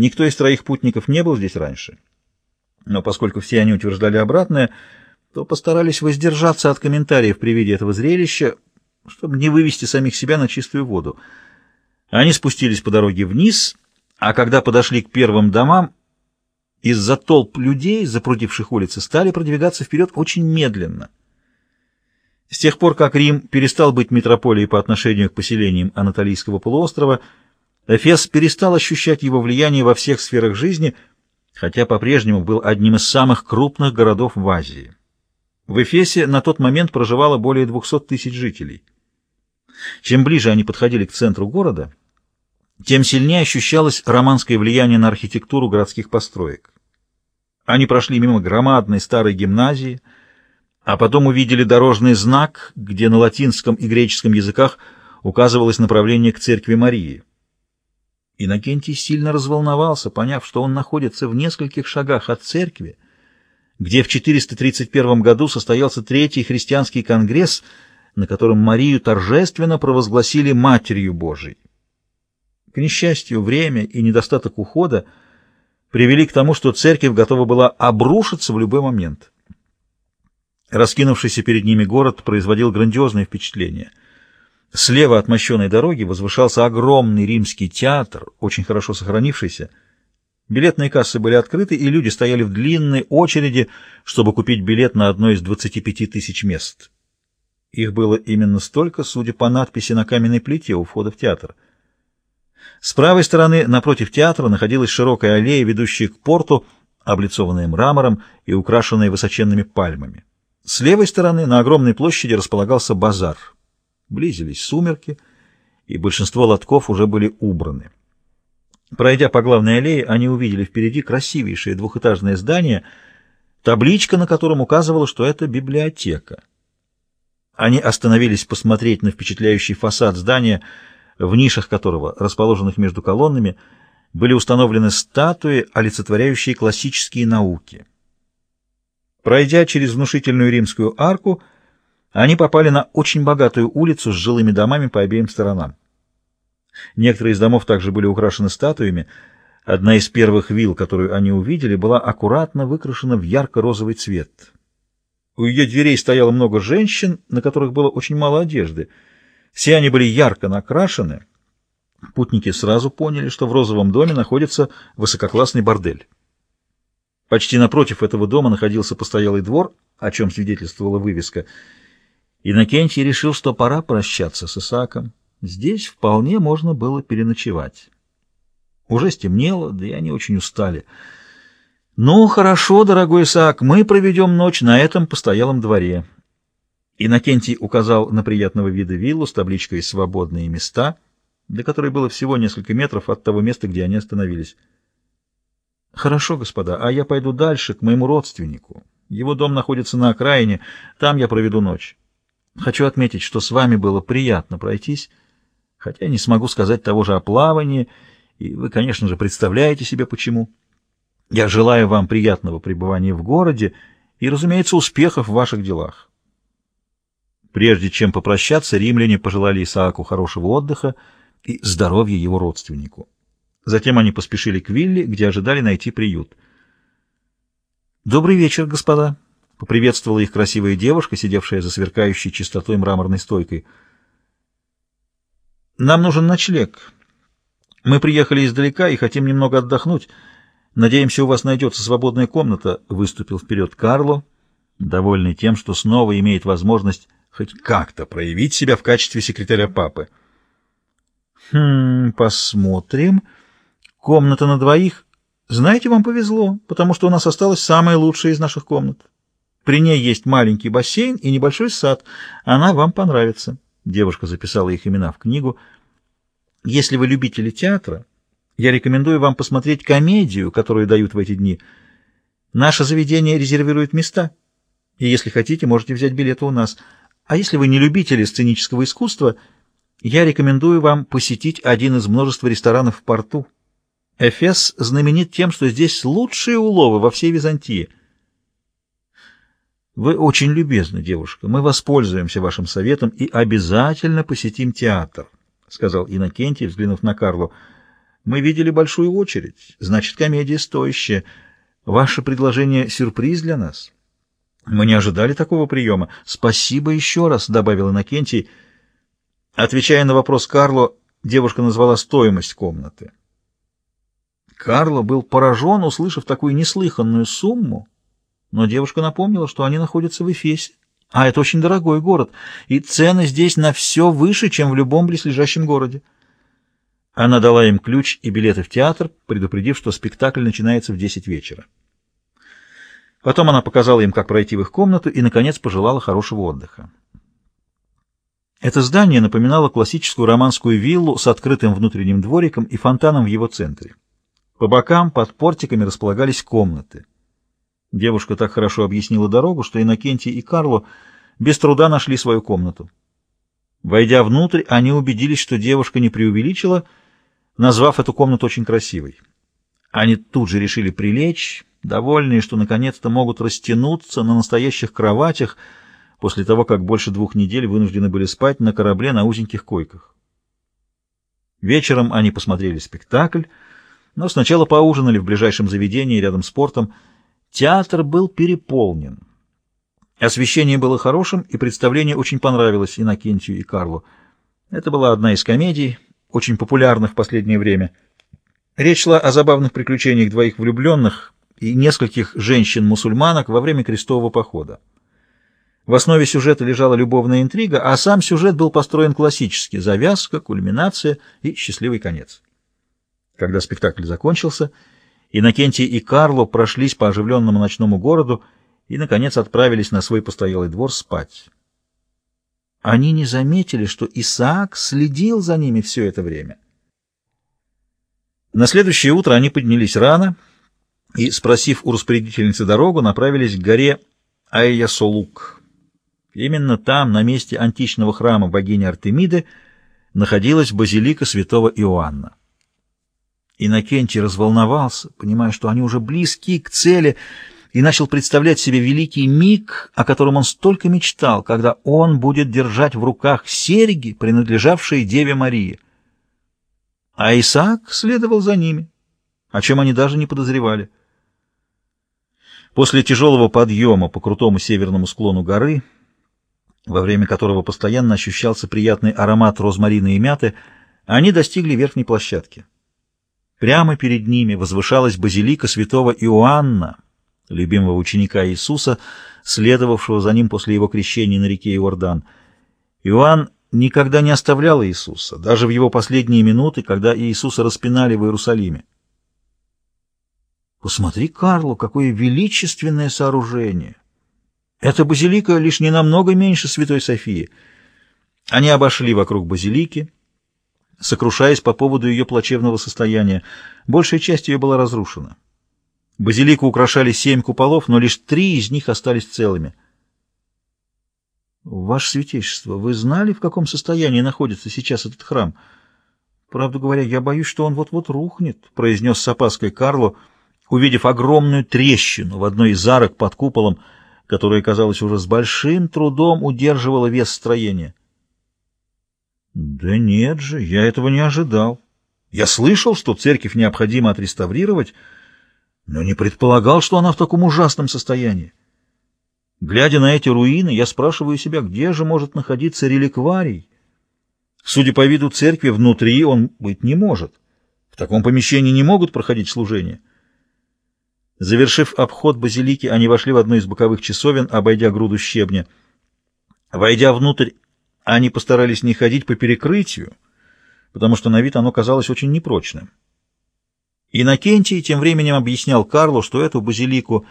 Никто из троих путников не был здесь раньше. Но поскольку все они утверждали обратное, то постарались воздержаться от комментариев при виде этого зрелища, чтобы не вывести самих себя на чистую воду. Они спустились по дороге вниз, а когда подошли к первым домам, из-за толп людей, запрудивших улицы, стали продвигаться вперед очень медленно. С тех пор, как Рим перестал быть метрополией по отношению к поселениям Анатолийского полуострова, Эфес перестал ощущать его влияние во всех сферах жизни, хотя по-прежнему был одним из самых крупных городов в Азии. В Эфесе на тот момент проживало более 200 тысяч жителей. Чем ближе они подходили к центру города, тем сильнее ощущалось романское влияние на архитектуру городских построек. Они прошли мимо громадной старой гимназии, а потом увидели дорожный знак, где на латинском и греческом языках указывалось направление к церкви Марии. Иннокентий сильно разволновался, поняв, что он находится в нескольких шагах от церкви, где в 431 году состоялся Третий христианский конгресс, на котором Марию торжественно провозгласили Матерью Божией. К несчастью, время и недостаток ухода привели к тому, что церковь готова была обрушиться в любой момент. Раскинувшийся перед ними город производил грандиозное впечатление. Слева от мощенной дороги возвышался огромный римский театр, очень хорошо сохранившийся. Билетные кассы были открыты, и люди стояли в длинной очереди, чтобы купить билет на одно из 25 тысяч мест. Их было именно столько, судя по надписи на каменной плите у входа в театр. С правой стороны, напротив театра, находилась широкая аллея, ведущая к порту, облицованная мрамором и украшенная высоченными пальмами. С левой стороны, на огромной площади, располагался базар — Близились сумерки, и большинство лотков уже были убраны. Пройдя по главной аллее, они увидели впереди красивейшее двухэтажное здание, табличка на котором указывала, что это библиотека. Они остановились посмотреть на впечатляющий фасад здания, в нишах которого, расположенных между колоннами, были установлены статуи, олицетворяющие классические науки. Пройдя через внушительную римскую арку, они попали на очень богатую улицу с жилыми домами по обеим сторонам. Некоторые из домов также были украшены статуями. Одна из первых вилл, которую они увидели, была аккуратно выкрашена в ярко-розовый цвет. У ее дверей стояло много женщин, на которых было очень мало одежды. Все они были ярко накрашены. Путники сразу поняли, что в розовом доме находится высококлассный бордель. Почти напротив этого дома находился постоялый двор, о чем свидетельствовала вывеска — Иннокентий решил, что пора прощаться с Исааком. Здесь вполне можно было переночевать. Уже стемнело, да и они очень устали. «Ну, хорошо, дорогой Исаак, мы проведем ночь на этом постоялом дворе». Иннокентий указал на приятного вида виллу с табличкой «Свободные места», до которой было всего несколько метров от того места, где они остановились. «Хорошо, господа, а я пойду дальше, к моему родственнику. Его дом находится на окраине, там я проведу ночь». Хочу отметить, что с вами было приятно пройтись, хотя не смогу сказать того же о плавании, и вы, конечно же, представляете себе почему. Я желаю вам приятного пребывания в городе и, разумеется, успехов в ваших делах. Прежде чем попрощаться, римляне пожелали Исааку хорошего отдыха и здоровья его родственнику. Затем они поспешили к вилле, где ожидали найти приют. «Добрый вечер, господа!» Поприветствовала их красивая девушка, сидевшая за сверкающей чистотой мраморной стойкой. «Нам нужен ночлег. Мы приехали издалека и хотим немного отдохнуть. Надеемся, у вас найдется свободная комната», — выступил вперед Карло, довольный тем, что снова имеет возможность хоть как-то проявить себя в качестве секретаря папы. «Хм, посмотрим. Комната на двоих. Знаете, вам повезло, потому что у нас осталась самая лучшая из наших комнат. При ней есть маленький бассейн и небольшой сад. Она вам понравится. Девушка записала их имена в книгу. Если вы любители театра, я рекомендую вам посмотреть комедию, которую дают в эти дни. Наше заведение резервирует места. И если хотите, можете взять билеты у нас. А если вы не любители сценического искусства, я рекомендую вам посетить один из множества ресторанов в порту. Эфес знаменит тем, что здесь лучшие уловы во всей Византии — вы очень любезны, девушка. Мы воспользуемся вашим советом и обязательно посетим театр, — сказал Иннокентий, взглянув на Карлу. Мы видели большую очередь. Значит, комедия стоящая. Ваше предложение — сюрприз для нас. Мы не ожидали такого приема. Спасибо еще раз, — добавил Иннокентий. Отвечая на вопрос Карло, девушка назвала стоимость комнаты. Карло был поражен, услышав такую неслыханную сумму, но девушка напомнила, что они находятся в Эфесе. А это очень дорогой город, и цены здесь на все выше, чем в любом близлежащем городе. Она дала им ключ и билеты в театр, предупредив, что спектакль начинается в 10 вечера. Потом она показала им, как пройти в их комнату, и, наконец, пожелала хорошего отдыха. Это здание напоминало классическую романскую виллу с открытым внутренним двориком и фонтаном в его центре. По бокам под портиками располагались комнаты. Девушка так хорошо объяснила дорогу, что Иннокентий и Карло без труда нашли свою комнату. Войдя внутрь, они убедились, что девушка не преувеличила, назвав эту комнату очень красивой. Они тут же решили прилечь, довольные, что наконец-то могут растянуться на настоящих кроватях после того, как больше двух недель вынуждены были спать на корабле на узеньких койках. Вечером они посмотрели спектакль, но сначала поужинали в ближайшем заведении рядом с портом, Театр был переполнен. Освещение было хорошим, и представление очень понравилось Иннокентию и Карлу. Это была одна из комедий, очень популярных в последнее время. Речь шла о забавных приключениях двоих влюбленных и нескольких женщин-мусульманок во время крестового похода. В основе сюжета лежала любовная интрига, а сам сюжет был построен классически — завязка, кульминация и счастливый конец. Когда спектакль закончился — Иннокентий и Карло прошлись по оживленному ночному городу и, наконец, отправились на свой постоялый двор спать. Они не заметили, что Исаак следил за ними все это время. На следующее утро они поднялись рано и, спросив у распорядительницы дорогу, направились к горе Айясолук. Именно там, на месте античного храма богини Артемиды, находилась базилика святого Иоанна. Иннокентий разволновался, понимая, что они уже близки к цели, и начал представлять себе великий миг, о котором он столько мечтал, когда он будет держать в руках серьги, принадлежавшие Деве Марии. А Исаак следовал за ними, о чем они даже не подозревали. После тяжелого подъема по крутому северному склону горы, во время которого постоянно ощущался приятный аромат розмарина и мяты, они достигли верхней площадки. Прямо перед ними возвышалась базилика святого Иоанна, любимого ученика Иисуса, следовавшего за ним после его крещения на реке Иордан. Иоанн никогда не оставлял Иисуса, даже в его последние минуты, когда Иисуса распинали в Иерусалиме. Посмотри, Карло, какое величественное сооружение! Эта базилика лишь не намного меньше Святой Софии. Они обошли вокруг базилики, сокрушаясь по поводу ее плачевного состояния. Большая часть ее была разрушена. Базилику украшали семь куполов, но лишь три из них остались целыми. «Ваше святейшество, вы знали, в каком состоянии находится сейчас этот храм? Правду говоря, я боюсь, что он вот-вот рухнет», — произнес с опаской Карло, увидев огромную трещину в одной из арок под куполом, которая, казалось, уже с большим трудом удерживала вес строения. Да нет же, я этого не ожидал. Я слышал, что церковь необходимо отреставрировать, но не предполагал, что она в таком ужасном состоянии. Глядя на эти руины, я спрашиваю себя, где же может находиться реликварий? Судя по виду церкви, внутри он быть не может. В таком помещении не могут проходить служения. Завершив обход базилики, они вошли в одну из боковых часовен, обойдя груду щебня. Войдя внутрь, они постарались не ходить по перекрытию, потому что на вид оно казалось очень непрочным. Иннокентий тем временем объяснял Карлу, что эту базилику,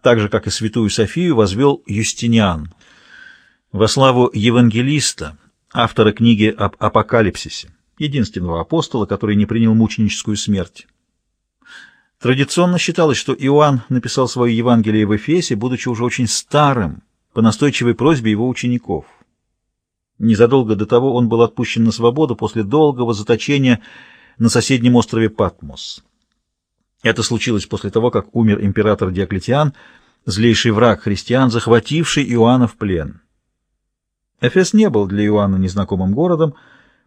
так же, как и святую Софию, возвел Юстиниан. Во славу евангелиста, автора книги об апокалипсисе, единственного апостола, который не принял мученическую смерть. Традиционно считалось, что Иоанн написал свое Евангелие в Эфесе, будучи уже очень старым, по настойчивой просьбе его учеников. Незадолго до того он был отпущен на свободу после долгого заточения на соседнем острове Патмос. Это случилось после того, как умер император Диоклетиан, злейший враг христиан, захвативший Иоанна в плен. Эфес не был для Иоанна незнакомым городом,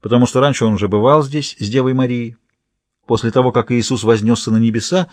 потому что раньше он уже бывал здесь с Девой Марией. После того, как Иисус вознесся на небеса,